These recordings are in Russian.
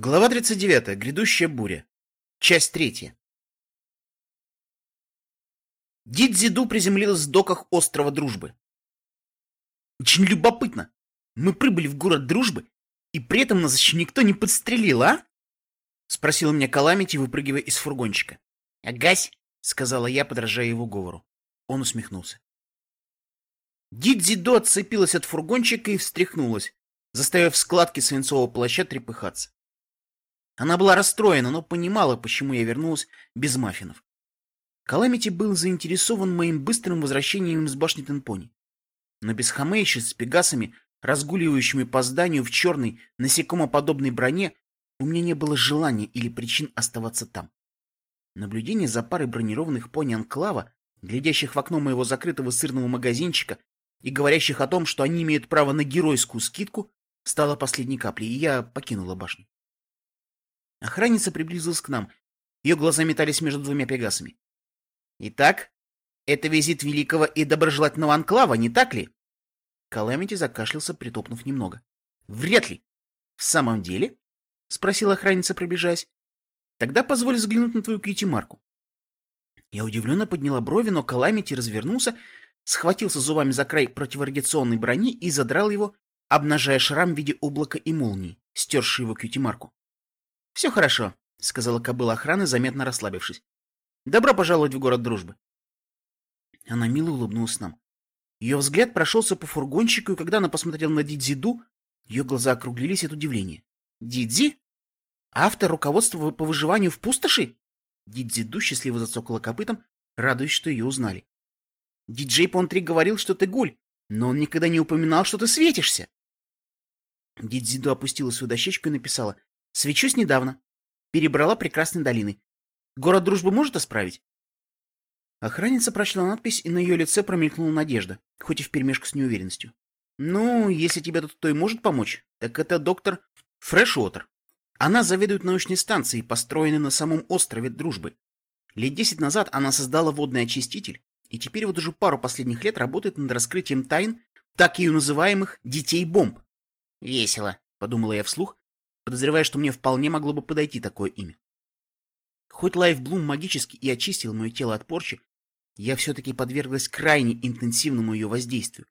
Глава 39. Грядущая буря. Часть третья. Дидзиду приземлилась в доках острова Дружбы. Очень любопытно. Мы прибыли в город Дружбы, и при этом нас еще никто не подстрелил, а? Спросила меня Каламити, выпрыгивая из фургончика. «Агась!» — сказала я, подражая его говору. Он усмехнулся. Дидзидо отцепилась от фургончика и встряхнулась, заставив складки свинцового плаща трепыхаться. Она была расстроена, но понимала, почему я вернулась без маффинов. Каламити был заинтересован моим быстрым возвращением из башни Тенпони. Но без Хамейши с пегасами, разгуливающими по зданию в черной, насекомоподобной броне, у меня не было желания или причин оставаться там. Наблюдение за парой бронированных пони Анклава, глядящих в окно моего закрытого сырного магазинчика и говорящих о том, что они имеют право на геройскую скидку, стало последней каплей, и я покинула башню. Охранница приблизилась к нам. Ее глаза метались между двумя пегасами. «Итак, это визит великого и доброжелательного анклава, не так ли?» Каламити закашлялся, притопнув немного. «Вряд ли». «В самом деле?» — спросила охранница, приближаясь. «Тогда позволь взглянуть на твою кьюти-марку». Я удивленно подняла брови, но Каламити развернулся, схватился зубами за край противорадиационной брони и задрал его, обнажая шрам в виде облака и молнии, стерший его кьюти-марку. «Все хорошо», — сказала кобыла охраны, заметно расслабившись. «Добро пожаловать в город дружбы». Она мило улыбнулась нам. Ее взгляд прошелся по фургончику, и когда она посмотрела на Дидзиду, ее глаза округлились от удивления. «Дидзи? Автор руководства по выживанию в пустоши?» Дидзиду счастливо зацокала копытом, радуясь, что ее узнали. «Диджей Понтри говорил, что ты гуль, но он никогда не упоминал, что ты светишься». Дидзиду опустила свою дощечку и написала Свечусь недавно. Перебрала прекрасные долины. Город дружбы может исправить? Охранница прочла надпись, и на ее лице промелькнула надежда, хоть и вперемешку с неуверенностью. Ну, если тебе тут кто и может помочь, так это доктор Фрешуотер. Она заведует научной станцией, построенной на самом острове Дружбы. Лет десять назад она создала водный очиститель, и теперь вот уже пару последних лет работает над раскрытием тайн так и называемых «детей-бомб». «Весело», — подумала я вслух, подозревая, что мне вполне могло бы подойти такое имя. Хоть Лайфблум магически и очистил мое тело от порчи, я все-таки подверглась крайне интенсивному ее воздействию.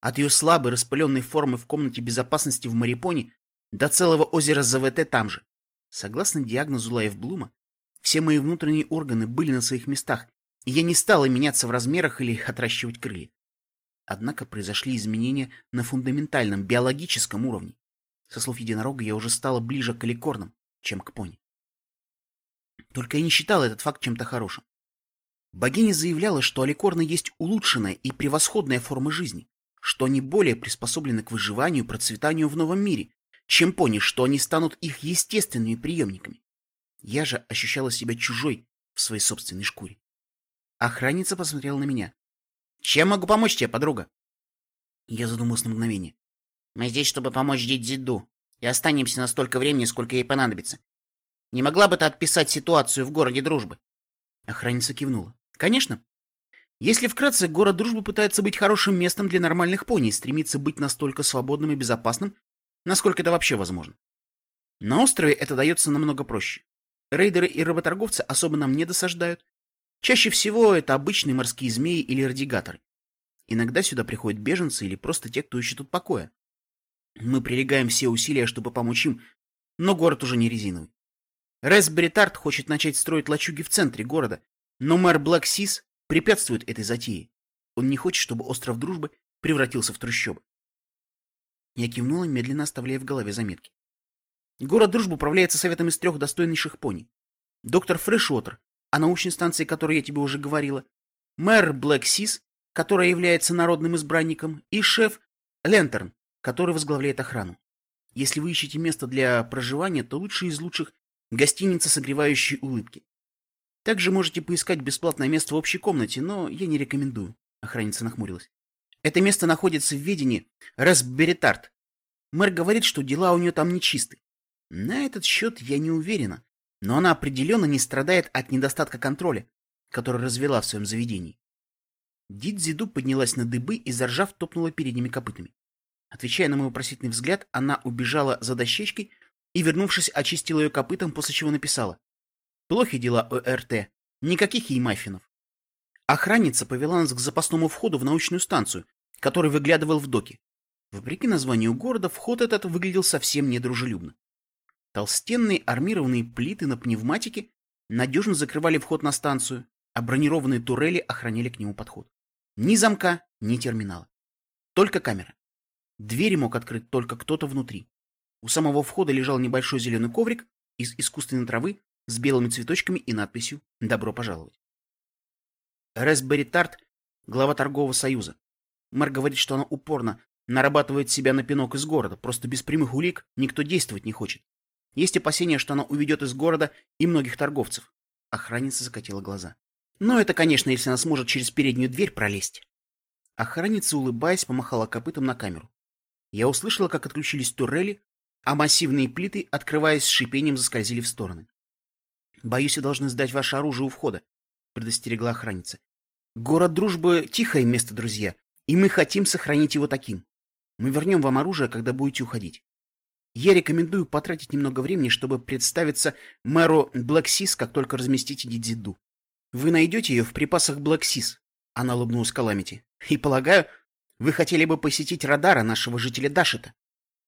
От ее слабой распыленной формы в комнате безопасности в Марипоне до целого озера ЗВТ там же. Согласно диагнозу Лайфблума, все мои внутренние органы были на своих местах, и я не стала меняться в размерах или отращивать крылья. Однако произошли изменения на фундаментальном биологическом уровне. Со слов единорога я уже стала ближе к аликорнам, чем к пони. Только я не считала этот факт чем-то хорошим. Богиня заявляла, что аликорны есть улучшенная и превосходная форма жизни, что они более приспособлены к выживанию и процветанию в новом мире, чем пони, что они станут их естественными преемниками. Я же ощущала себя чужой в своей собственной шкуре. Охранница посмотрела на меня. «Чем могу помочь тебе, подруга?» Я задумалась на мгновение. Мы здесь, чтобы помочь Дидзиду, и останемся на столько времени, сколько ей понадобится. Не могла бы ты отписать ситуацию в городе Дружбы?» Охранница кивнула. «Конечно. Если вкратце, город Дружбы пытается быть хорошим местом для нормальных пони и стремится быть настолько свободным и безопасным, насколько это вообще возможно. На острове это дается намного проще. Рейдеры и работорговцы особо нам не досаждают. Чаще всего это обычные морские змеи или радигаторы. Иногда сюда приходят беженцы или просто те, кто ищет тут покоя. Мы прилагаем все усилия, чтобы помочь им, но город уже не резиновый. Рэсбери Тарт хочет начать строить лачуги в центре города, но мэр Блэк Сис препятствует этой затее. Он не хочет, чтобы остров Дружбы превратился в трущобы. Я кивнула, медленно оставляя в голове заметки. Город Дружбы управляется советом из трех достойнейших пони. Доктор Фрешотер, о научной станции, которой я тебе уже говорила, мэр Блэк Сис, которая является народным избранником, и шеф Лентерн, который возглавляет охрану. Если вы ищете место для проживания, то лучше из лучших гостиница, согревающей улыбки. Также можете поискать бесплатное место в общей комнате, но я не рекомендую. Охранница нахмурилась. Это место находится в ведении Расберитарт. Мэр говорит, что дела у нее там нечисты. На этот счет я не уверена, но она определенно не страдает от недостатка контроля, который развела в своем заведении. Дидзиду поднялась на дыбы и, заржав, топнула передними копытами. Отвечая на мой вопросительный взгляд, она убежала за дощечкой и, вернувшись, очистила ее копытом, после чего написала. Плохи дела ОРТ. Никаких ей маффинов. Охранница повела нас к запасному входу в научную станцию, который выглядывал в доке. Вопреки названию города, вход этот выглядел совсем недружелюбно. Толстенные армированные плиты на пневматике надежно закрывали вход на станцию, а бронированные турели охраняли к нему подход. Ни замка, ни терминала. Только камера. Двери мог открыть только кто-то внутри. У самого входа лежал небольшой зеленый коврик из искусственной травы с белыми цветочками и надписью «Добро пожаловать». Рэсбери Тарт — глава торгового союза. Мэр говорит, что она упорно нарабатывает себя на пинок из города, просто без прямых улик никто действовать не хочет. Есть опасения, что она уведет из города и многих торговцев. Охранница закатила глаза. Но это, конечно, если она сможет через переднюю дверь пролезть. Охранница, улыбаясь, помахала копытом на камеру. Я услышала, как отключились турели, а массивные плиты, открываясь с шипением, заскользили в стороны. «Боюсь, я должны сдать ваше оружие у входа», — предостерегла охранница. «Город Дружбы — тихое место, друзья, и мы хотим сохранить его таким. Мы вернем вам оружие, когда будете уходить. Я рекомендую потратить немного времени, чтобы представиться мэру Блэксис, как только разместите Дидзиду. Вы найдете ее в припасах Блэксис, — она улыбнулась Каламити. И, полагаю, вы хотели бы посетить радара нашего жителя Дашита.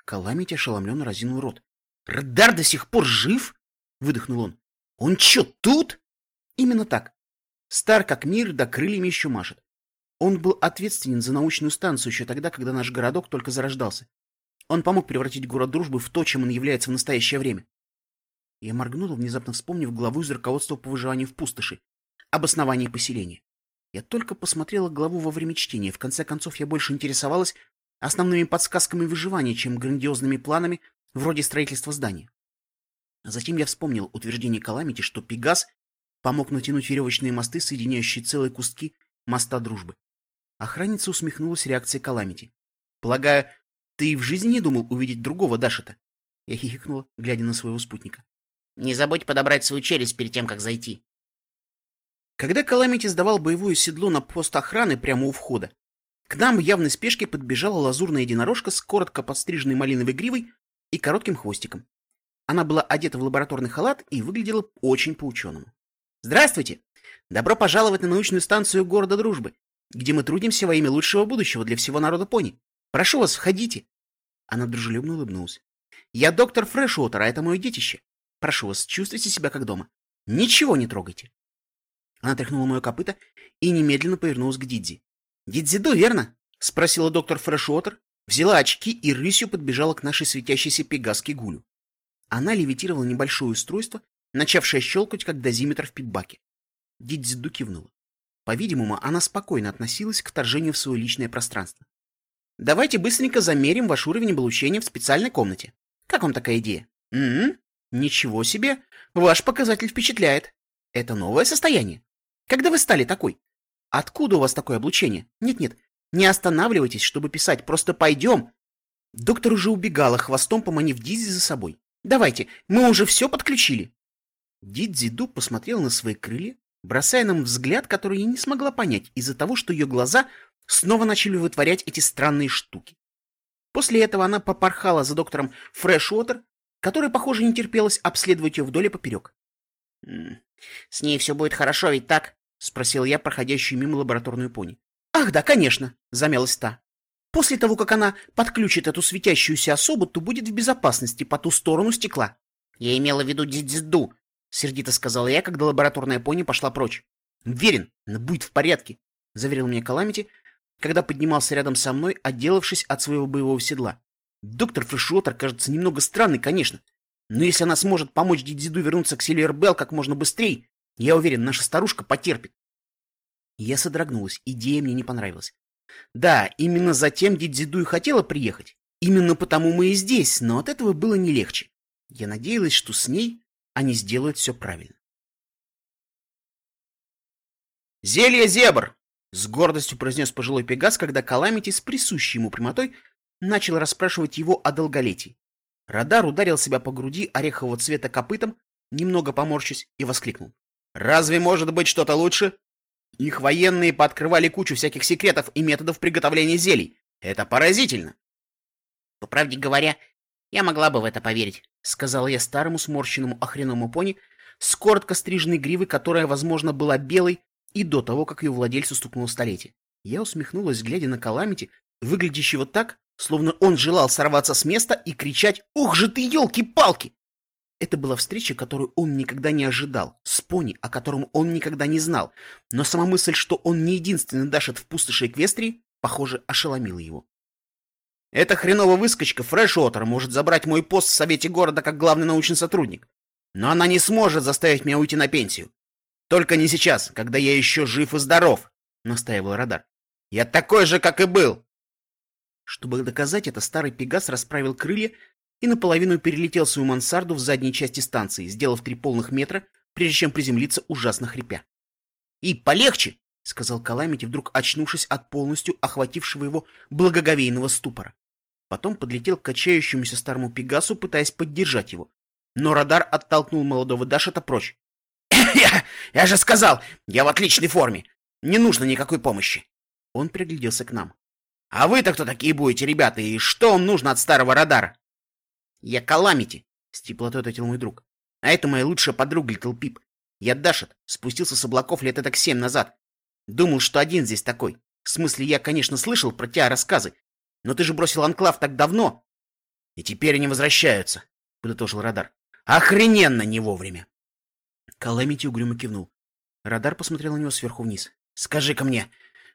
Каламити ошеломленно разинул рот. «Радар до сих пор жив?» — выдохнул он. «Он чё, тут?» «Именно так. Стар как мир, да крыльями еще машет. Он был ответственен за научную станцию еще тогда, когда наш городок только зарождался. Он помог превратить город дружбы в то, чем он является в настоящее время. Я моргнула, внезапно вспомнив главу из руководства по выживанию в пустоши, об основании поселения. Я только посмотрела главу во время чтения. В конце концов, я больше интересовалась основными подсказками выживания, чем грандиозными планами вроде строительства здания. А затем я вспомнил утверждение Каламити, что Пегас помог натянуть веревочные мосты, соединяющие целые куски моста дружбы. Охранница усмехнулась реакцией Каламити. «Полагаю, ты в жизни не думал увидеть другого Дашита?» Я хихикнула, глядя на своего спутника. «Не забудь подобрать свою челюсть перед тем, как зайти», когда Каламити сдавал боевое седло на пост охраны прямо у входа, к нам в явной спешке подбежала лазурная единорожка с коротко подстриженной малиновой гривой и коротким хвостиком. Она была одета в лабораторный халат и выглядела очень по-ученому. «Здравствуйте! Добро пожаловать на научную станцию города Дружбы, где мы трудимся во имя лучшего будущего для всего народа пони. Прошу вас, входите!» Она дружелюбно улыбнулась. «Я доктор Фрешуотер, а это мое детище. Прошу вас, чувствуйте себя как дома. Ничего не трогайте!» Она тряхнула мое копыто и немедленно повернулась к Дидзи. «Дидзиду, верно?» — спросила доктор Фрешуотер, взяла очки и рысью подбежала к нашей светящейся пегаске гулю. Она левитировала небольшое устройство, начавшее щелкать, как дозиметр в питбаке. Дидзиду кивнула. По-видимому, она спокойно относилась к вторжению в свое личное пространство. «Давайте быстренько замерим ваш уровень облучения в специальной комнате. Как вам такая идея?» «М-м, ничего себе! Ваш показатель впечатляет. Это новое состояние?» Когда вы стали такой? Откуда у вас такое облучение? Нет-нет, не останавливайтесь, чтобы писать, просто пойдем. Доктор уже убегала, хвостом поманив Дидзи за собой. Давайте, мы уже все подключили. Дидзи Ду посмотрела на свои крылья, бросая нам взгляд, который я не смогла понять из-за того, что ее глаза снова начали вытворять эти странные штуки. После этого она попорхала за доктором Фрешуотер, который, похоже, не терпелось обследовать ее вдоль и поперек. — С ней все будет хорошо, ведь так? — спросил я проходящую мимо лабораторную пони. «Ах, да, конечно!» — замялась та. «После того, как она подключит эту светящуюся особу, то будет в безопасности по ту сторону стекла». «Я имела в виду Дидзиду», — сердито сказала я, когда лабораторная пони пошла прочь. «Уверен, она будет в порядке», — заверил мне Каламити, когда поднимался рядом со мной, отделавшись от своего боевого седла. «Доктор Фрешуотер кажется немного странный, конечно, но если она сможет помочь Дидзиду вернуться к Сильвер Белл как можно быстрее, я уверен, наша старушка потерпит. Я содрогнулась, идея мне не понравилась. Да, именно затем Дидзиду и хотела приехать. Именно потому мы и здесь, но от этого было не легче. Я надеялась, что с ней они сделают все правильно. «Зелье зебр!» — с гордостью произнес пожилой Пегас, когда Каламити с присущей ему прямотой начал расспрашивать его о долголетии. Радар ударил себя по груди орехового цвета копытом, немного поморщись, и воскликнул. Разве может быть что-то лучше? Их военные пооткрывали кучу всяких секретов и методов приготовления зелий. Это поразительно. По правде говоря, Я могла бы в это поверить, — сказала я старому сморщенному охреному пони с коротко стриженной гривой, которая, возможно, была белой и до того, как ее владельцу стукнуло столетие. Я усмехнулась, глядя на Каламити, выглядящего так, словно он желал сорваться с места и кричать «Ух же ты, елки-палки!» Это была встреча, которую он никогда не ожидал, с пони, о котором он никогда не знал, но сама мысль, что он не единственный дашет в пустоши Эквестрии, похоже, ошеломила его. Эта хреновая выскочка Фрэшуотер может забрать мой пост в совете города как главный научный сотрудник, но она не сможет заставить меня уйти на пенсию. Только не сейчас, когда я еще жив и здоров, — настаивал Радар. Я такой же, как и был. Чтобы доказать это, старый Пегас расправил крылья и наполовину перелетел свою мансарду в задней части станции, сделав три полных метра, прежде чем приземлиться ужасно хрипя. «И полегче!» — сказал Каламити, вдруг очнувшись от полностью охватившего его благоговейного ступора. Потом подлетел к качающемуся старому Пегасу, пытаясь поддержать его. Но радар оттолкнул молодого Дашета прочь. «Я, же сказал, я в отличной форме. Не нужно никакой помощи. Он пригляделся к нам. «А вы-то кто такие будете, ребята, и что вам нужно от старого радара?» «Я Каламити», — с теплотой ответил мой друг. «А это моя лучшая подруга Литл Пип. Я Дашет, спустился с облаков лет так семь назад. Думал, что один здесь такой. В смысле, я, конечно, слышал про тебя рассказы, но ты же бросил анклав так давно». «И теперь они возвращаются», — подытожил радар. «Охрененно не вовремя!» Каламити угрюмо кивнул. Радар посмотрел на него сверху вниз. «Скажи-ка мне,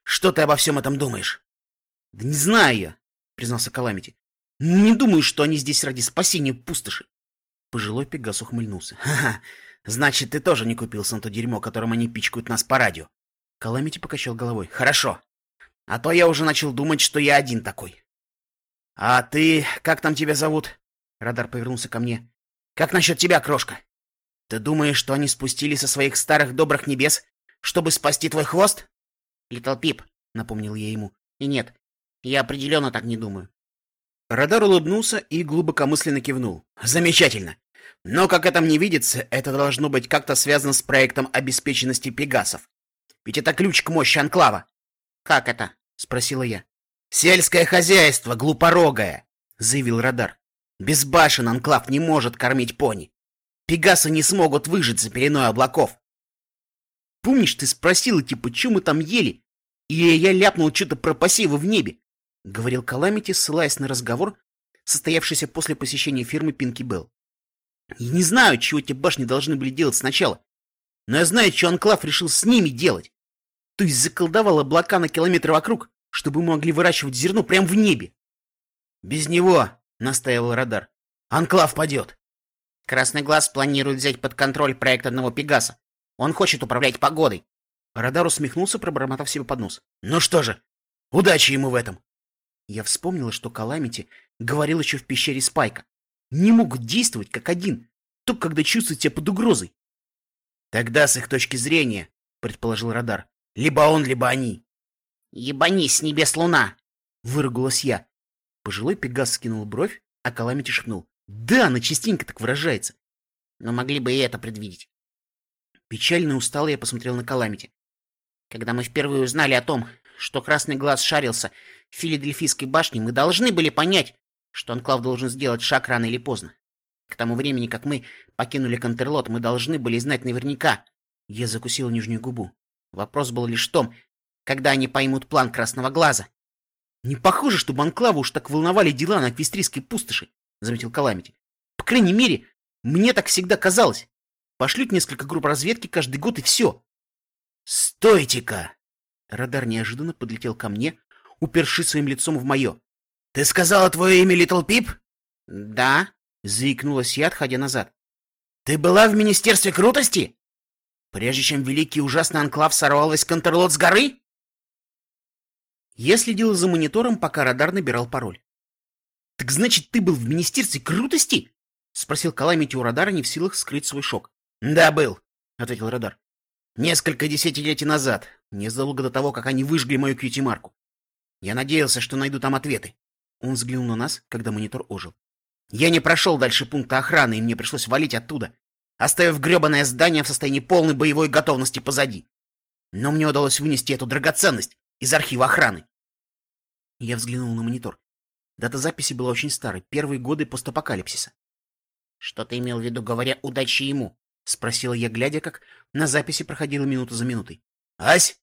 что ты обо всем этом думаешь? — Да не знаю я, — признался Каламити. — Не думаю, что они здесь ради спасения пустоши. Пожилой Пегас ухмыльнулся. — Ха-ха, значит, ты тоже не купился на то дерьмо, которым они пичкают нас по радио. Каламити покачал головой. — Хорошо. А то я уже начал думать, что я один такой. — А ты... как там тебя зовут? Радар повернулся ко мне. — Как насчет тебя, крошка? Ты думаешь, что они спустились со своих старых добрых небес, чтобы спасти твой хвост? Литл Пип, напомнил я ему. И нет, я определенно так не думаю. Радар улыбнулся и глубокомысленно кивнул. Замечательно. Но, как это мне видится, это должно быть как-то связано с проектом обеспеченности пегасов. Ведь это ключ к мощи Анклава. Как это? Спросила я. Сельское хозяйство, глупорогое, заявил Радар. Без башен Анклав не может кормить пони. Пегасы не смогут выжить за пеленой облаков. Помнишь, ты спросила, типа, что мы там ели? И я ляпнул что-то про посевы в небе, — говорил Каламити, ссылаясь на разговор, состоявшийся после посещения фирмы Пинки Белл. Я не знаю, чего эти башни должны были делать сначала, но я знаю, что Анклав решил с ними делать. То есть заколдовал облака на километр вокруг, чтобы могли выращивать зерно прямо в небе. Без него, — настаивал Радар, — Анклав падет. Красный Глаз планирует взять под контроль проект одного Пегаса. Он хочет управлять погодой. Радар усмехнулся, пробормотав себе под нос. Ну что же, удачи ему в этом. Я вспомнила, что Каламити говорил еще в пещере Спайка. Не могут действовать как один, только когда чувствуют себя под угрозой. Тогда, с их точки зрения, предположил Радар, либо он, либо они. Ебанись с небес луна! Выругалась я. Пожилой Пегас скинул бровь, а Каламити шепнул. Да, она частенько так выражается. Но могли бы и это предвидеть. Печально и устало я посмотрел на Каламити. Когда мы впервые узнали о том, что Красный Глаз шарился Филадельфийской башне, мы должны были понять, что Анклав должен сделать шаг рано или поздно. К тому времени, как мы покинули Контерлот, мы должны были знать наверняка. Я закусил нижнюю губу. Вопрос был лишь в том, когда они поймут план Красного Глаза. Не похоже, чтобы Анклаву уж так волновали дела на Аквистрийской пустоши, заметил Каламити. По крайней мере, мне так всегда казалось. Пошлют несколько групп разведки каждый год и все. «Стойте-ка!» Радар неожиданно подлетел ко мне, упершись своим лицом в мое. «Ты сказала твое имя Литл Пип?» «Да», — заикнулась я, отходя назад. «Ты была в Министерстве крутости? Прежде чем великий ужасный анклав сорвал весь контрлот с горы?» Я следил за монитором, пока радар набирал пароль. «Так значит, ты был в Министерстве крутости?» — спросил Каламити у радара, не в силах скрыть свой шок. «Да, был», — ответил радар. Несколько десятилетий назад, незадолго до того, как они выжгли мою кьюти-марку. Я надеялся, что найду там ответы. Он взглянул на нас, когда монитор ожил. Я не прошел дальше пункта охраны, и мне пришлось валить оттуда, оставив гребаное здание в состоянии полной боевой готовности позади. Но мне удалось вынести эту драгоценность из архива охраны. Я взглянул на монитор. Дата записи была очень старой, первые годы постапокалипсиса. Что ты имел в виду, говоря «удачи ему»? — спросила я, глядя, как на записи проходила минута за минутой. — Ась!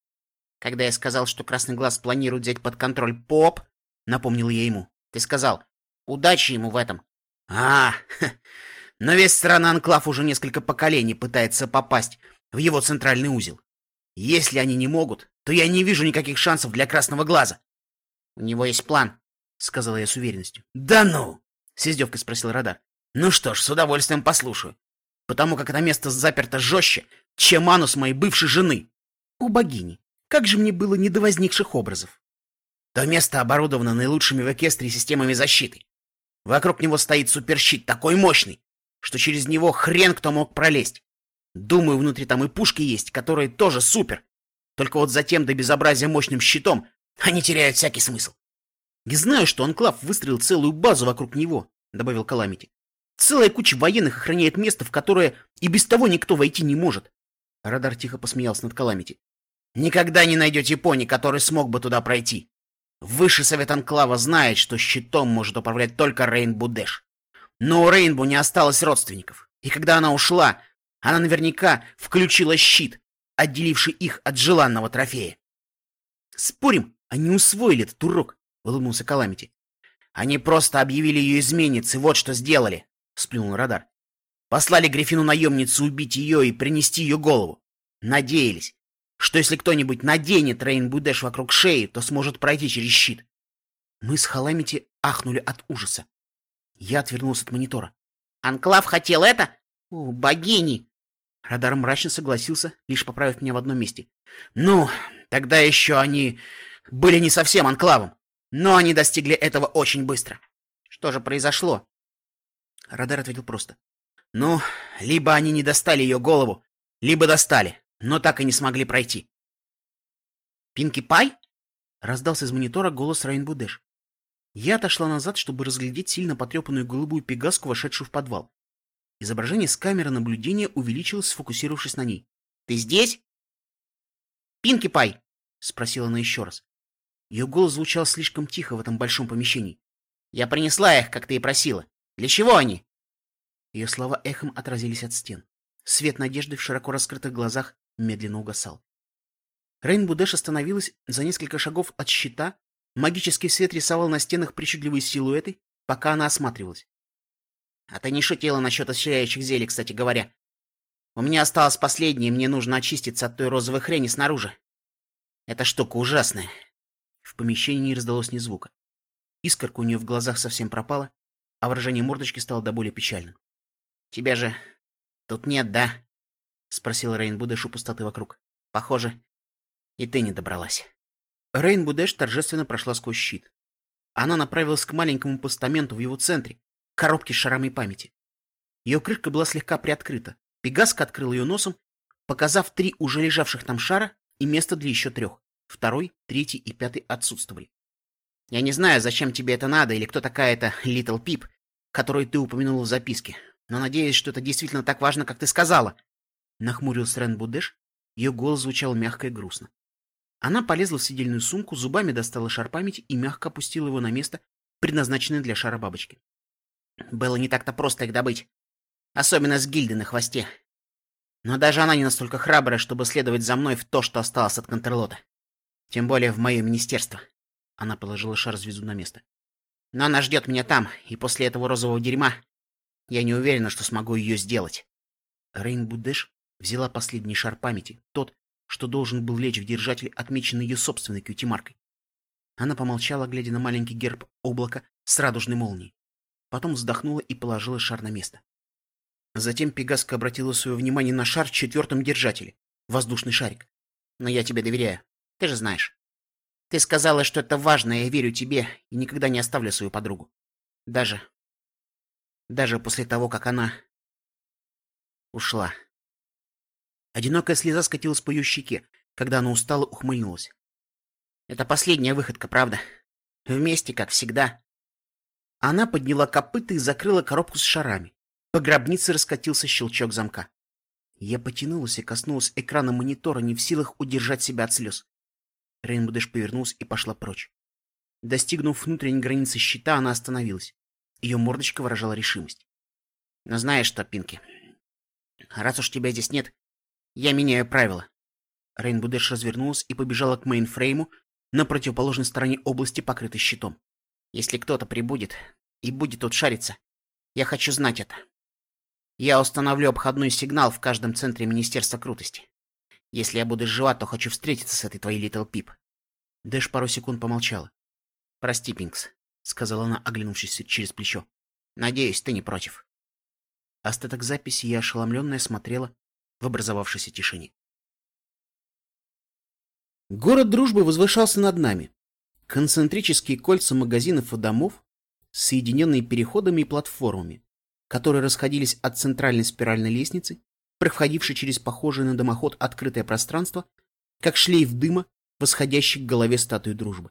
Когда я сказал, что Красный Глаз планирует взять под контроль ПОП, — напомнил я ему, — ты сказал «удачи ему в этом». — А, но весь странный анклав уже несколько поколений пытается попасть в его центральный узел. Если они не могут, то я не вижу никаких шансов для Красного Глаза. — У него есть план, — сказала я с уверенностью. — Да ну! — с издевкой спросил Радар. — Ну что ж, с удовольствием послушаю. Потому как это место заперто жестче, чем анус моей бывшей жены. У богини. Как же мне было не до возникших образов. То место оборудовано наилучшими в Экестрии системами защиты. Вокруг него стоит суперщит такой мощный, что через него хрен кто мог пролезть. Думаю, внутри там и пушки есть, которые тоже супер. Только вот затем до безобразия мощным щитом они теряют всякий смысл. Не знаю, что Анклав выстроил целую базу вокруг него, добавил Каламити. Целая куча военных охраняет место, в которое и без того никто войти не может. Радар тихо посмеялся над Каламити. Никогда не найдете пони, который смог бы туда пройти. Высший совет Анклава знает, что щитом может управлять только Рейнбу Дэш. Но у Рейнбу не осталось родственников. И когда она ушла, она наверняка включила щит, отделивший их от желанного трофея. «Спорим, они усвоили этот урок», — улыбнулся Каламити. «Они просто объявили ее изменницей, вот что сделали», — сплюнул Радар. «Послали Гриффину-наемницу убить ее и принести ее голову. Надеялись, что если кто-нибудь наденет Рейнбу Дэш вокруг шеи, то сможет пройти через щит». Мы с Халамити ахнули от ужаса. Я отвернулся от монитора. «Анклав хотел это? О, богини!» Радар мрачно согласился, лишь поправив меня в одном месте. «Ну, тогда еще они были не совсем анклавом, но они достигли этого очень быстро. Что же произошло?» Радар ответил просто. «Ну, либо они не достали ее голову, либо достали, но так и не смогли пройти». «Пинки Пай?» — раздался из монитора голос Рейнбу Дэш. Я отошла назад, чтобы разглядеть сильно потрепанную голубую пегаску, вошедшую в подвал. Изображение с камеры наблюдения увеличилось, сфокусировавшись на ней. «Ты здесь?» «Пинки Пай!» — спросила она еще раз. Ее голос звучал слишком тихо в этом большом помещении. «Я принесла их, как ты и просила. Для чего они?» Ее слова эхом отразились от стен. Свет надежды в широко раскрытых глазах медленно угасал. Рейн Будеш остановилась за несколько шагов от щита, магический свет рисовал на стенах причудливые силуэты, пока она осматривалась. А ты не шутила насчет исцеляющих зелий, кстати говоря. У меня осталось последнее, мне нужно очиститься от той розовой хрени снаружи. Эта штука ужасная. В помещении не раздалось ни звука. Искорка у нее в глазах совсем пропала, а выражение мордочки стало до боли печальным. «Тебя же тут нет, да?» — спросил Рейн Будеш у пустоты вокруг. «Похоже, и ты не добралась». Рейн Будеш торжественно прошла сквозь щит. Она направилась к маленькому постаменту в его центре, коробки с шарами памяти. Ее крышка была слегка приоткрыта. Пегаска открыл ее носом, показав три уже лежавших там шара и место для еще трех. Второй, третий и пятый отсутствовали. Я не знаю, зачем тебе это надо, или кто такая эта Литл Пип, которую ты упомянул в записке, но надеюсь, что это действительно так важно, как ты сказала. Нахмурился Рен Будеш, ее голос звучал мягко и грустно. Она полезла в сидельную сумку, зубами достала шар памяти и мягко опустила его на место, предназначенное для шара бабочки. Было не так-то просто их добыть. Особенно с гильды на хвосте. Но даже она не настолько храбрая, чтобы следовать за мной в то, что осталось от Контрлота. Тем более в мое министерство. Она положила шар звезду на место. Но она ждет меня там, и после этого розового дерьма я не уверена, что смогу ее сделать. Рейн Будеш взяла последний шар памяти, тот, что должен был лечь в держатель, отмеченный ее собственной кьюти-маркой. Она помолчала, глядя на маленький герб облака с радужной молнией потом вздохнула и положила шар на место. Затем Пегаска обратила свое внимание на шар в четвертом держателе, воздушный шарик. «Но я тебе доверяю, ты же знаешь. Ты сказала, что это важно, я верю тебе и никогда не оставлю свою подругу. Даже... даже после того, как она... ушла». Одинокая слеза скатилась по ее щеке, когда она устало ухмыльнулась. «Это последняя выходка, правда? Вместе, как всегда. Она подняла копыта и закрыла коробку с шарами. По гробнице раскатился щелчок замка. Я потянулась и коснулась экрана монитора, не в силах удержать себя от слез. Рейнбудеш повернулась и пошла прочь. Достигнув внутренней границы щита, она остановилась. Ее мордочка выражала решимость. «Но знаешь что, Пинки, раз уж тебя здесь нет, я меняю правила». Рейнбу Дэш развернулась и побежала к мейнфрейму на противоположной стороне области, покрытой щитом. «Если кто-то прибудет и будет тут шариться, я хочу знать это. Я установлю обходной сигнал в каждом центре Министерства Крутости. Если я буду жива, то хочу встретиться с этой твоей Литл Пип». Дэш пару секунд помолчала. «Прости, Пинкс», — сказала она, оглянувшись через плечо. «Надеюсь, ты не против». Остаток записи я ошеломленная смотрела в образовавшейся тишине. Город дружбы возвышался над нами. Концентрические кольца магазинов и домов, соединенные переходами и платформами, которые расходились от центральной спиральной лестницы, проходившей через похожее на дымоход открытое пространство, как шлейф дыма, восходящий к голове статуи дружбы.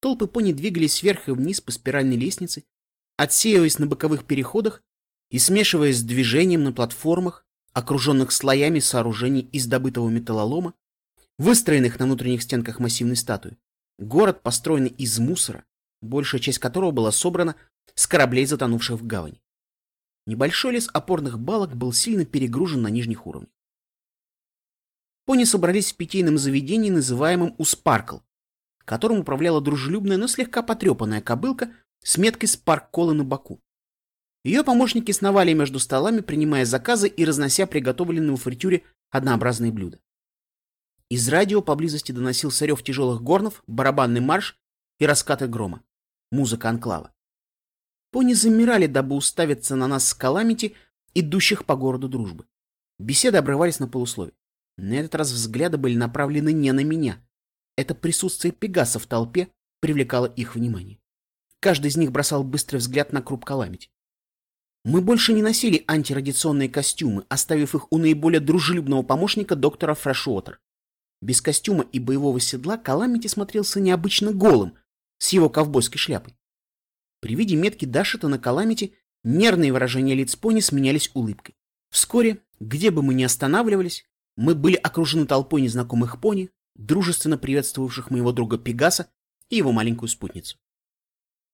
Толпы пони двигались вверх и вниз по спиральной лестнице, отсеиваясь на боковых переходах и смешиваясь с движением на платформах, окруженных слоями сооружений из добытого металлолома, выстроенных на внутренних стенках массивной статуи. Город, построенный из мусора, большая часть которого была собрана с кораблей, затонувших в гавани. Небольшой лес опорных балок был сильно перегружен на нижних уровнях. Пони собрались в питейном заведении, называемом Успаркл, которым управляла дружелюбная, но слегка потрепанная кобылка с меткой спарк-колы на боку. Ее помощники сновали между столами, принимая заказы и разнося приготовленные в фритюре однообразные блюда. Из радио поблизости доносился рев тяжелых горнов, барабанный марш и раскаты грома. Музыка анклава. Пони замирали, дабы уставиться на нас с Каламити, идущих по городу дружбы. Беседы обрывались на полуслове. На этот раз взгляды были направлены не на меня, это присутствие Пегаса в толпе привлекало их внимание. Каждый из них бросал быстрый взгляд на круп Каламити. Мы больше не носили антирадиационные костюмы, оставив их у наиболее дружелюбного помощника доктора Фрешуотер. Без костюма и боевого седла Каламити смотрелся необычно голым, с его ковбойской шляпой. При виде метки Дашета на Каламити нервные выражения лиц пони сменялись улыбкой. Вскоре, где бы мы ни останавливались, мы были окружены толпой незнакомых пони, дружественно приветствовавших моего друга Пегаса и его маленькую спутницу.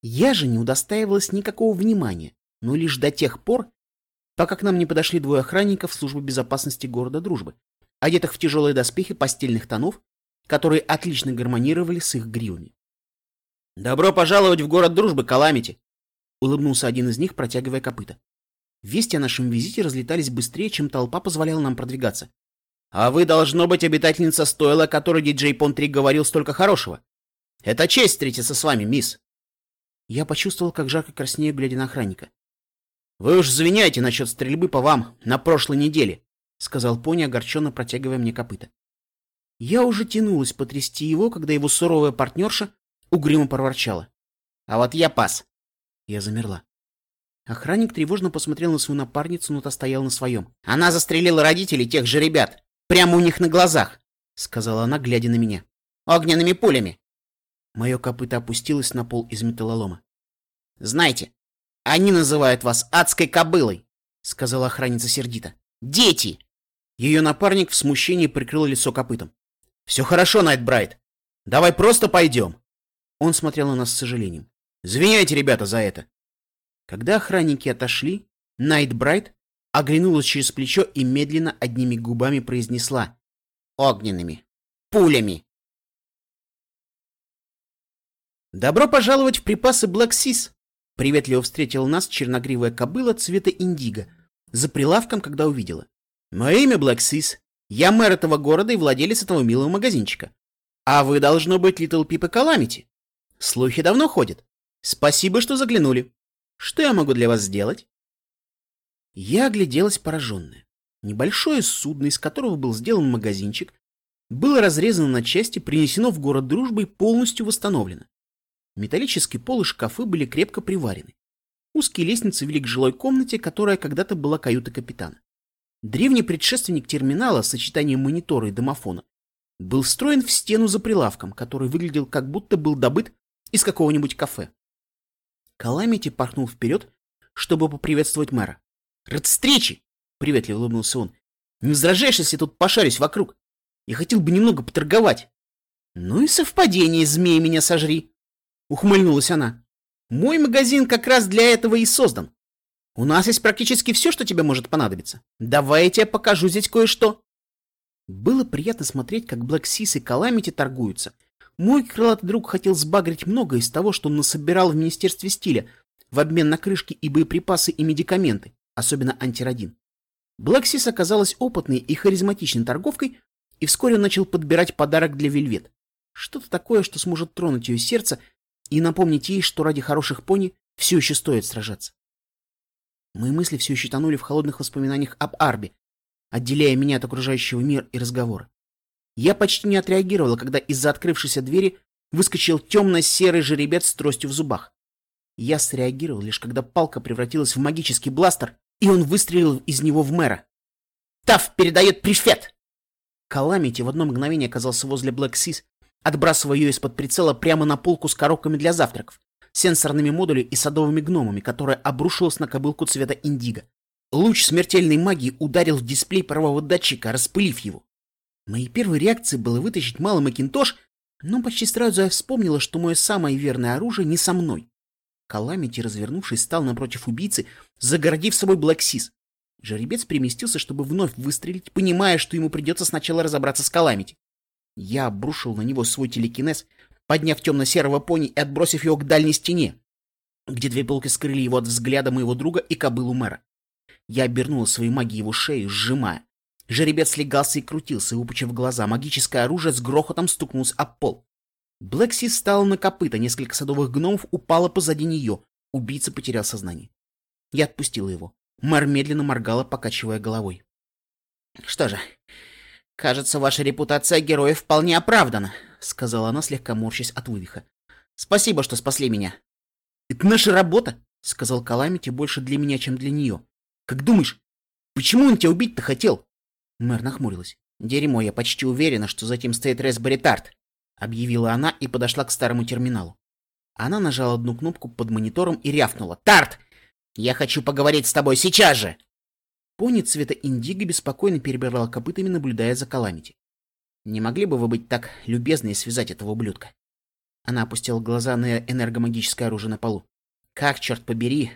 Я же не удостаивалась никакого внимания, но лишь до тех пор, пока к нам не подошли двое охранников службы безопасности города Дружбы, одетых в тяжелые доспехи постельных тонов, которые отлично гармонировали с их гривами. «Добро пожаловать в город Дружбы, Каламити!» — улыбнулся один из них, протягивая копыта. Вести о нашем визите разлетались быстрее, чем толпа позволяла нам продвигаться. А вы, должно быть, обитательница стойла, о которой диджей Понтрик говорил столько хорошего. Это честь встретиться с вами, мисс. Я почувствовал, как жарко краснею, глядя на охранника. Вы уж извиняйте насчет стрельбы по вам на прошлой неделе, сказал пони, огорченно протягивая мне копыта. Я уже тянулась потрясти его, когда его суровая партнерша угрюмо проворчала. А вот я пас. Я замерла. Охранник тревожно посмотрел на свою напарницу, но та стояла на своем. Она застрелила родителей тех же ребят. Прямо у них на глазах, — сказала она, глядя на меня. Огненными пулями. Мое копыто опустилось на пол из металлолома. Знаете, они называют вас адской кобылой, — сказала охранница сердито. Дети! Ее напарник в смущении прикрыл лицо копытом. Все хорошо, Найтбрайт. Давай просто пойдем. Он смотрел на нас с сожалением. Извиняйте, ребята, за это. Когда охранники отошли, Найтбрайт оглянулась через плечо и медленно одними губами произнесла «Огненными! Пулями!» «Добро пожаловать в припасы Black Seas!» Приветливо встретила нас черногривая кобыла цвета индиго, за прилавком, когда увидела. «Мое имя Black Seas. Я мэр этого города и владелец этого милого магазинчика. А вы, должно быть, Little Pip Каламити. Слухи давно ходят. Спасибо, что заглянули. Что я могу для вас сделать?» Я огляделась пораженная. Небольшое судно, из которого был сделан магазинчик, было разрезано на части, принесено в город дружбы и полностью восстановлено. Металлический пол и шкафы были крепко приварены. Узкие лестницы вели к жилой комнате, которая когда-то была каютой капитана. Древний предшественник терминала, сочетание монитора и домофона, был встроен в стену за прилавком, который выглядел как будто был добыт из какого-нибудь кафе. Каламити порхнул вперед, чтобы поприветствовать мэра. Рад встречи! — приветливо улыбнулся он. — Не возражаешь, если тут пошарюсь вокруг? Я хотел бы немного поторговать. — Ну и совпадение, змеи меня сожри! Ухмыльнулась она. Мой магазин как раз для этого и создан. У нас есть практически все, что тебе может понадобиться. Давай я тебе покажу здесь кое-что. Было приятно смотреть, как Блэк Сис и Каламити торгуются. Мой крылатый друг хотел сбагрить многое из того, что он насобирал в Министерстве стиля, в обмен на крышки и боеприпасы и медикаменты, особенно антирадин. Блэк Сис оказалась опытной и харизматичной торговкой, и вскоре он начал подбирать подарок для Вельвет. Что-то такое, что сможет тронуть ее сердце и напомнить ей, что ради хороших пони все еще стоит сражаться. Мои мысли все еще тонули в холодных воспоминаниях об Арбе, отделяя меня от окружающего мира и разговора. Я почти не отреагировала, когда из-за открывшейся двери выскочил темно-серый жеребец с тростью в зубах. Я среагировал лишь когда палка превратилась в магический бластер, и он выстрелил из него в мэра. «Таф передает пришфет!» Каламити в одно мгновение оказался возле Блэк Сис, отбрасывая ее из-под прицела прямо на полку с коробками для завтраков, сенсорными модулями и садовыми гномами, которая обрушилась на кобылку цвета индиго. Луч смертельной магии ударил в дисплей правого датчика, распылив его. Моей первой реакцией было вытащить малый Макинтош, но почти сразу я вспомнила, что мое самое верное оружие не со мной. Каламити, развернувшись, стал напротив убийцы, загородив собой Блэксис. Жеребец переместился, чтобы вновь выстрелить, понимая, что ему придется сначала разобраться с Каламити. Я обрушил на него свой телекинез, подняв темно-серого пони и отбросив его к дальней стене, где две полки скрыли его от взгляда моего друга и кобылу мэра. Я обернул своей магией его шею, сжимая. Жеребец слегался и крутился, выпучив глаза. Магическое оружие с грохотом стукнулось об пол. Блэкси стала на копыта, несколько садовых гномов упало позади нее. Убийца потерял сознание. Я отпустила его. Мэр медленно моргала, покачивая головой. — Что же, кажется, ваша репутация героя вполне оправдана, — сказала она, слегка морщась от вывиха. — Спасибо, что спасли меня. — Это наша работа, — сказал Каламити, больше для меня, чем для нее. — Как думаешь, почему он тебя убить-то хотел? Мэр нахмурилась. — Дерьмо, я почти уверена, что за этим стоит Ресбери Тарт, — объявила она и подошла к старому терминалу. Она нажала одну кнопку под монитором и рявкнула. «Тарт! Я хочу поговорить с тобой сейчас же!» Пони цвета индиго беспокойно перебирала копытами, наблюдая за Каламити. «Не могли бы вы быть так любезны и связать этого ублюдка?» Она опустила глаза на энергомагическое оружие на полу. «Как, черт побери!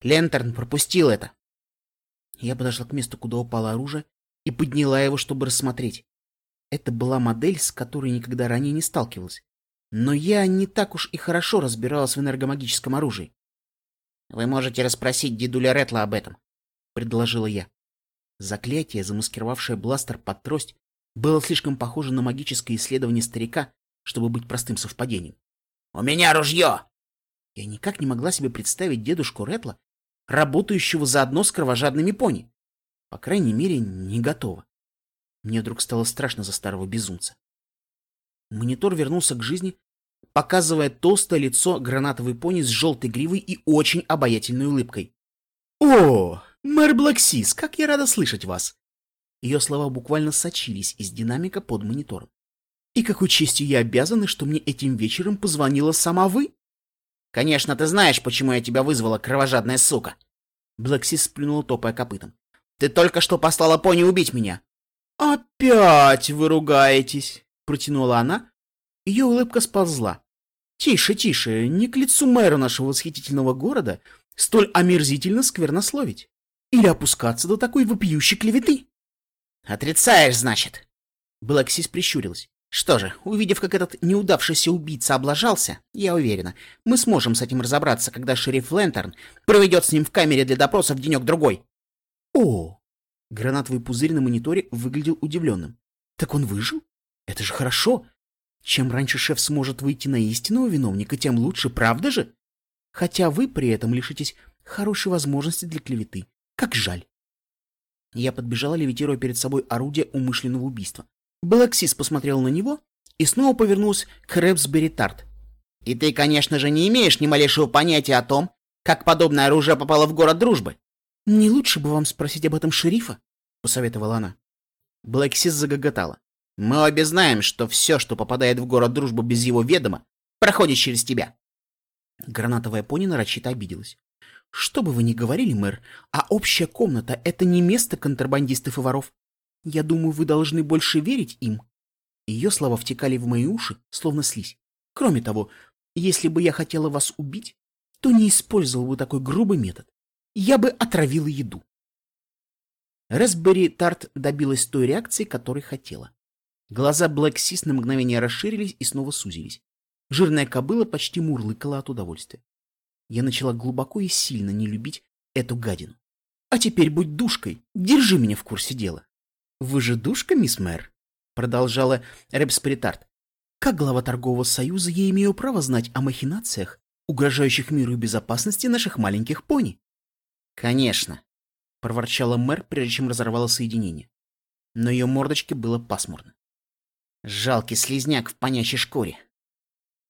Лентерн пропустил это!» Я подошла к месту, куда упало оружие, и подняла его, чтобы рассмотреть. Это была модель, с которой никогда ранее не сталкивалась. Но я не так уж и хорошо разбиралась в энергомагическом оружии. «Вы можете расспросить дедуля Ретла об этом», — предложила я. Заклятие, замаскировавшее бластер под трость, было слишком похоже на магическое исследование старика, чтобы быть простым совпадением. «У меня ружье!» Я никак не могла себе представить дедушку Ретла, работающего заодно с кровожадными пони. По крайней мере, не готова. Мне вдруг стало страшно за старого безумца. Монитор вернулся к жизни, показывая толстое лицо гранатовой пони с желтой гривой и очень обаятельной улыбкой. «О, мэр Блэксис, как я рада слышать вас!» Ее слова буквально сочились из динамика под монитором. «И какой честью я обязана, что мне этим вечером позвонила сама вы?» «Конечно, ты знаешь, почему я тебя вызвала, кровожадная сука!» Блэксис сплюнула, топая копытом. «Ты только что послала пони убить меня!» «Опять вы ругаетесь!» — протянула она. Ее улыбка сползла. «Тише, тише, не к лицу мэра нашего восхитительного города столь омерзительно сквернословить. Или опускаться до такой вопиющей клеветы». «Отрицаешь, значит?» Блэксис прищурилась. «Что же, увидев, как этот неудавшийся убийца облажался, я уверена, мы сможем с этим разобраться, когда шериф Лентерн проведет с ним в камере для допросов денек-другой». «О, Гранатовый пузырь на мониторе выглядел удивленным. «Так он выжил? Это же хорошо! Чем раньше шеф сможет выйти на истинного виновника, тем лучше, правда же? Хотя вы при этом лишитесь хорошей возможности для клеветы. Как жаль!» Я подбежала, левитируя перед собой орудие умышленного убийства. Блэксис посмотрел на него и снова повернулся к Рэпсбери Тарт. «И ты, конечно же, не имеешь ни малейшего понятия о том, как подобное оружие попало в город дружбы. «Не лучше бы вам спросить об этом шерифа?» — посоветовала она. Блэксис загоготала. «Мы обе знаем, что все, что попадает в город дружбы без его ведома, проходит через тебя». Гранатовая пони нарочито обиделась. «Что бы вы ни говорили, мэр, а общая комната — это не место контрабандистов и воров. Я думаю, вы должны больше верить им». Ее слова втекали в мои уши, словно слизь. Кроме того, Если бы я хотела вас убить, то не использовал бы такой грубый метод. Я бы отравила еду. Распбери Тарт добилась той реакции, которой хотела. Глаза Блэк Сис на мгновение расширились и снова сузились. Жирная кобыла почти мурлыкала от удовольствия. Я начала глубоко и сильно не любить эту гадину. А теперь будь душкой, держи меня в курсе дела. Вы же душка, мисс мэр? Продолжала Репспритарт. Как глава торгового союза я имею право знать о махинациях, угрожающих миру и безопасности наших маленьких пони? Конечно, проворчала мэр, прежде чем разорвала соединение. Но ее мордочке было пасмурно. Жалкий слизняк в понящей шкуре.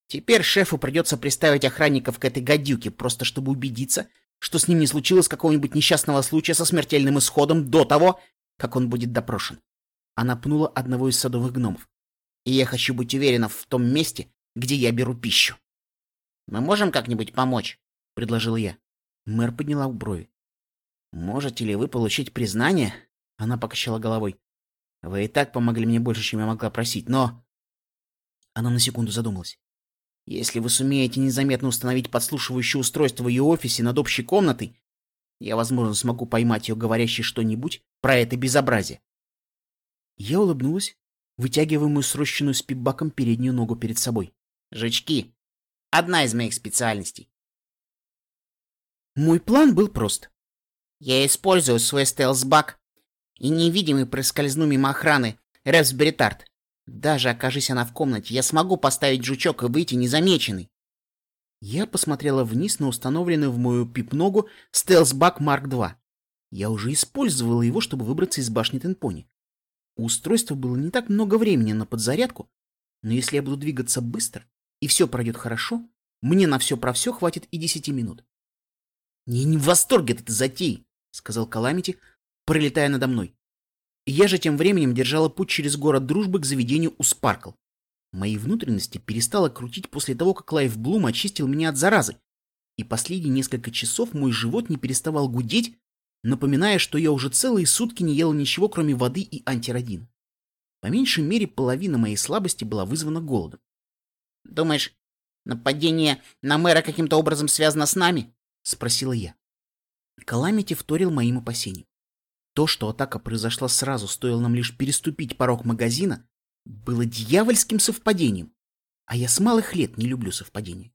Теперь шефу придется приставить охранников к этой гадюке, просто чтобы убедиться, что с ним не случилось какого-нибудь несчастного случая со смертельным исходом до того, как он будет допрошен. Она пнула одного из садовых гномов. И я хочу быть уверена в том месте, где я беру пищу. «Мы можем как-нибудь помочь?» — предложил я. Мэр подняла брови. «Можете ли вы получить признание?» Она покачала головой. «Вы и так помогли мне больше, чем я могла просить, но...» Она на секунду задумалась. Если вы сумеете незаметно установить подслушивающее устройство в ее офисе над общей комнатой, я, возможно, смогу поймать ее говорящей что-нибудь про это безобразие. Я улыбнулась, вытягивая мою срощенную с пипбаком переднюю ногу перед собой. Жучки. Одна из моих специальностей. Мой план был прост. Я использую свой стелс-бак и невидимый проскользну мимо охраны Ревсбери Тарт. Даже окажись она в комнате, я смогу поставить жучок и выйти незамеченный. Я посмотрела вниз на установленную в мою пип-ногу стелсбак Марк II. Я уже использовала его, чтобы выбраться из башни Тенпони. У устройства было не так много времени на подзарядку, но если я буду двигаться быстро, и все пройдет хорошо, мне на все про все хватит и десяти минут. «Я не в восторге от этой затеи», — сказал Каламити, пролетая надо мной. Я же тем временем держала путь через город дружбы к заведению у Спаркл. Мои внутренности перестало крутить после того, как Лайф Блум очистил меня от заразы. И последние несколько часов мой живот не переставал гудеть, напоминая, что я уже целые сутки не ела ничего, кроме воды и антирадин. По меньшей мере, половина моей слабости была вызвана голодом. «Думаешь, нападение на мэра каким-то образом связано с нами?» — спросила я. Каламити вторил моим опасениям. То, что атака произошла сразу, стоило нам лишь переступить порог магазина, было дьявольским совпадением. А я с малых лет не люблю совпадения.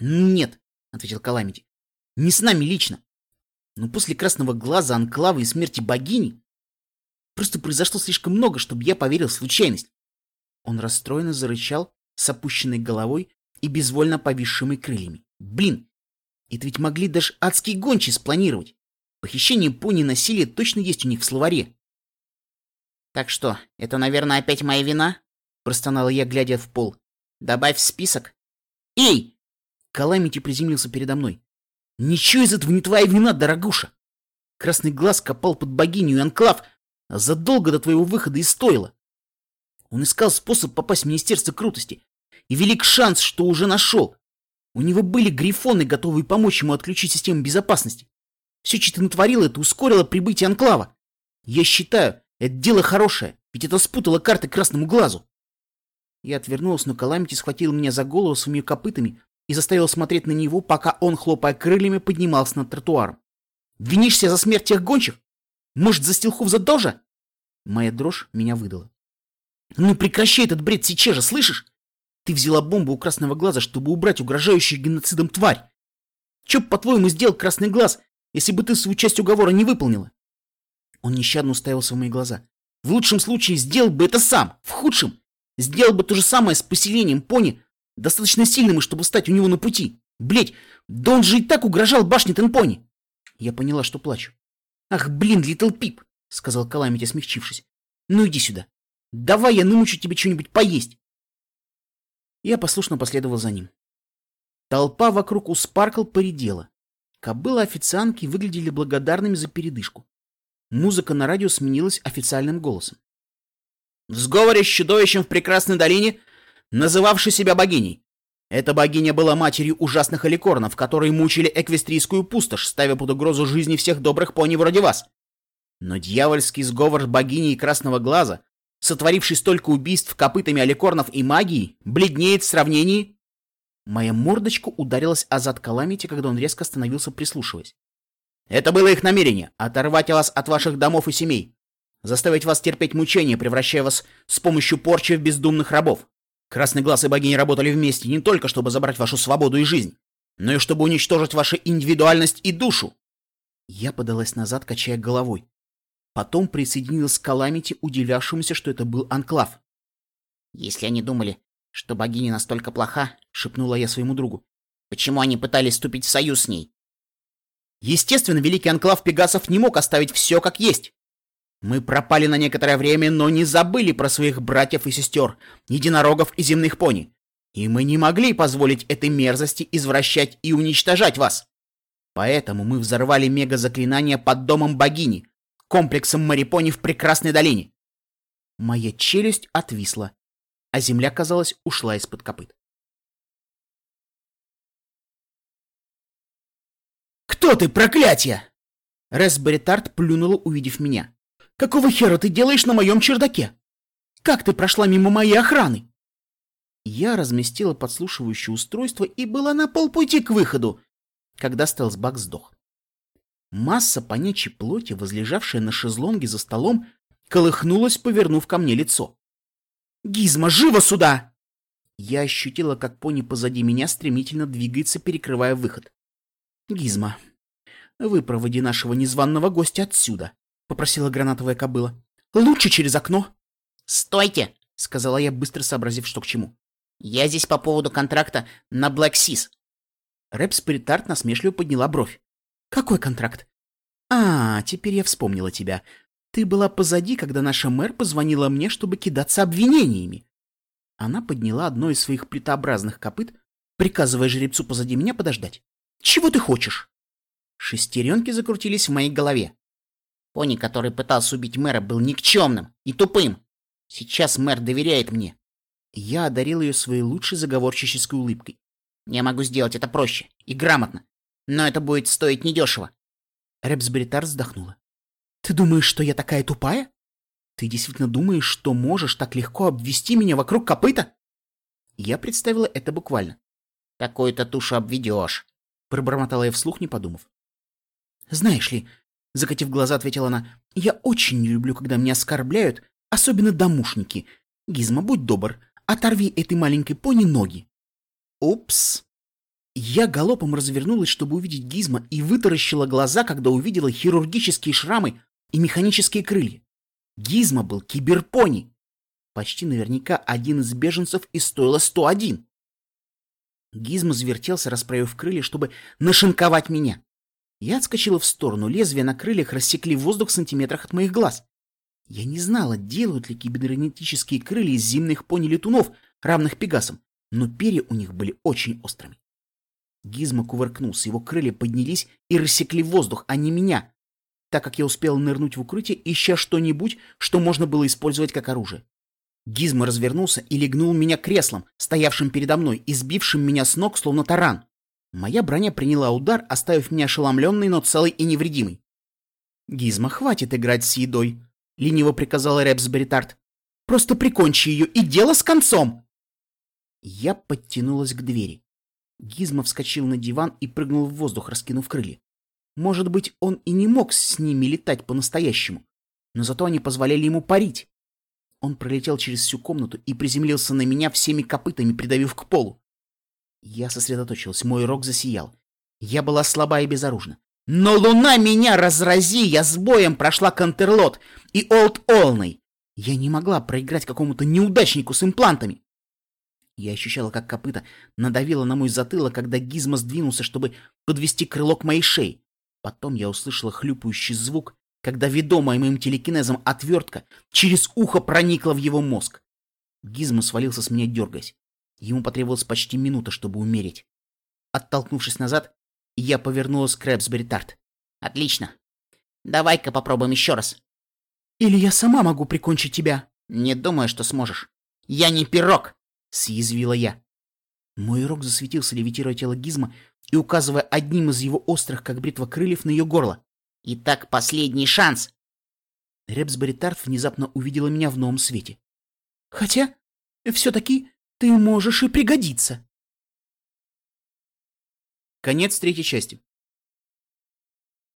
«Нет», — ответил Каламити, — «не с нами лично. Но после Красного Глаза, Анклава и смерти богини просто произошло слишком много, чтобы я поверил в случайность». Он расстроенно зарычал с опущенной головой и безвольно повисшими крыльями. «Блин, это ведь могли даже адские гончие спланировать. Похищение пони и насилие точно есть у них в словаре. «Так что, это, наверное, опять моя вина?» — простонала я, глядя в пол. «Добавь в список». «Эй!» — Каламити приземлился передо мной. «Ничего из этого не твоя вина, дорогуша! Красный глаз копал под богиню и анклав задолго до твоего выхода из стойла. Он искал способ попасть в Министерство Крутости, и велик шанс, что уже нашел. У него были грифоны, готовые помочь ему отключить систему безопасности. Все, что ты натворил, это ускорило прибытие Анклава. Я считаю, это дело хорошее, ведь это спутало карты красному глазу. Я отвернулась, но Каламити схватил меня за голову своими копытами и заставил смотреть на него, пока он, хлопая крыльями, поднимался над тротуаром. «Винишься за смерть тех гончих? Может, за Стилхов за Дожа?» Моя дрожь меня выдала. «Ну прекращай этот бред сейчас же, слышишь? Ты взяла бомбу у Красного Глаза, чтобы убрать угрожающую геноцидом тварь. Че, по-твоему, сделал Красный Глаз, если бы ты свою часть уговора не выполнила. Он нещадно уставился в мои глаза. В лучшем случае сделал бы это сам, в худшем сделал бы то же самое с поселением пони, достаточно сильным, чтобы стать у него на пути. Блять, да он же и так угрожал башне Тенпони. Я поняла, что плачу. Ах, блин, Литл Пип, сказал Каламити, смягчившись. Ну иди сюда. Давай я научу тебе что-нибудь поесть. Я послушно последовал за ним. Толпа вокруг у Спаркл поредела. Кобылы официантки выглядели благодарными за передышку. Музыка на радио сменилась официальным голосом. В сговоре с чудовищем в прекрасной долине, называвшей себя богиней. Эта богиня была матерью ужасных аликорнов, которые мучили эквестрийскую пустошь, ставя под угрозу жизни всех добрых пони вроде вас. Но дьявольский сговор богини и красного глаза, сотворивший столько убийств копытами аликорнов и магией, бледнеет в сравнении Моя мордочка ударилась о зад Каламити, когда он резко остановился, прислушиваясь. «Это было их намерение — оторвать вас от ваших домов и семей, заставить вас терпеть мучения, превращая вас с помощью порчи в бездумных рабов. Красный глаз и богини работали вместе не только, чтобы забрать вашу свободу и жизнь, но и чтобы уничтожить вашу индивидуальность и душу. Я подалась назад, качая головой. Потом присоединилась к Каламити, удивлявшемуся, что это был анклав. «Если они думали, что богиня настолько плоха, — шепнула я своему другу, — почему они пытались вступить в союз с ней?» Естественно, великий анклав Пегасов не мог оставить все как есть. Мы пропали на некоторое время, но не забыли про своих братьев и сестер, единорогов и земных пони. И мы не могли позволить этой мерзости извращать и уничтожать вас. Поэтому мы взорвали мега-заклинание под домом богини, комплексом Марипони в Прекрасной долине. Моя челюсть отвисла, а земля, казалось, ушла из-под копыт. «Кто ты, проклятие?» Ресбери Тарт плюнула, увидев меня. «Какого хера ты делаешь на моем чердаке? Как ты прошла мимо моей охраны?» Я разместила подслушивающее устройство и была на полпути к выходу, когда стелсбак сдох. Масса понечьей плоти, возлежавшая на шезлонге за столом, колыхнулась, повернув ко мне лицо. «Гизма, живо сюда!» Я ощутила, как пони позади меня стремительно двигается, перекрывая выход. «Гизма, выпроводи нашего незваного гостя отсюда», — попросила гранатовая кобыла. «Лучше через окно». «Стойте!» — сказала я, быстро сообразив, что к чему. Я здесь по поводу контракта на Black Seas. Рэп Спиритарт насмешливо подняла бровь. Какой контракт? А, теперь я вспомнила тебя. Ты была позади, когда наша мэр позвонила мне, чтобы кидаться обвинениями. Она подняла одно из своих плитообразных копыт, приказывая жеребцу позади меня подождать. Чего ты хочешь? Шестеренки закрутились в моей голове. Пони, который пытался убить мэра, был никчемным и тупым. Сейчас мэр доверяет мне. Я одарил ее своей лучшей заговорческой улыбкой. «Я могу сделать это проще и грамотно, но это будет стоить недешево». Репсбритар вздохнула. «Ты думаешь, что я такая тупая? Ты действительно думаешь, что можешь так легко обвести меня вокруг копыта?» Я представила это буквально. «Такую-то тушу обведешь», — пробормотала я вслух, не подумав. «Знаешь ли», — закатив глаза, ответила она, — «я очень не люблю, когда меня оскорбляют, особенно домушники. Гизма, будь добр, Оторви этой маленькой пони ноги. Упс. Я галопом развернулась, чтобы увидеть Гизма, и вытаращила глаза, когда увидела хирургические шрамы и механические крылья. Гизма был киберпони. Почти наверняка один из беженцев и стоило 101. Гизма завертелся, расправив крылья, чтобы нашинковать меня. Я отскочила в сторону, лезвия на крыльях рассекли воздух в сантиметрах от моих глаз. Я не знала, делают ли кибернетические крылья из земных пони-летунов, равных пегасам, но перья у них были очень острыми. Гизмо кувыркнулся, его крылья поднялись и рассекли воздух, а не меня, так как я успел нырнуть в укрытие, ища что-нибудь, что можно было использовать как оружие. Гизмо развернулся и легнул меня креслом, стоявшим передо мной и сбившим меня с ног, словно таран. Моя броня приняла удар, оставив меня ошеломленной, но целой и невредимой. «Гизмо, хватит играть с едой», — лениво приказала Репсбери Тарт. «Просто прикончи ее, и дело с концом!» Я подтянулась к двери. Гизма вскочил на диван и прыгнул в воздух, раскинув крылья. Может быть, он и не мог с ними летать по-настоящему, но зато они позволяли ему парить. Он пролетел через всю комнату и приземлился на меня всеми копытами, придавив к полу. Я сосредоточилась, мой рог засиял. Я была слаба и безоружна. Но луна меня разрази, я с боем прошла Контерлот и Олд Олной. Я не могла проиграть какому-то неудачнику с имплантами. Я ощущала, как копыта надавило на мой затылок, когда Гизма сдвинулся, чтобы подвести крыло к моей шее. Потом я услышала хлюпающий звук, когда ведомая моим телекинезом отвертка через ухо проникла в его мозг. Гизма свалился с меня, дергаясь. Ему потребовалась почти минута, чтобы умереть. Оттолкнувшись назад, я повернулась к Рэпсбери Тарт. «Отлично. Давай-ка попробуем еще раз». «Или я сама могу прикончить тебя?» «Не думаю, что сможешь. Я не пирог!» — съязвила я. Мой рог засветился, левитируя тело Гизма и указывая одним из его острых, как бритва крыльев, на ее горло. «Итак, последний шанс!» Репсбери Тарт внезапно увидела меня в новом свете. «Хотя, все-таки ты можешь и пригодиться!» Конец третьей части.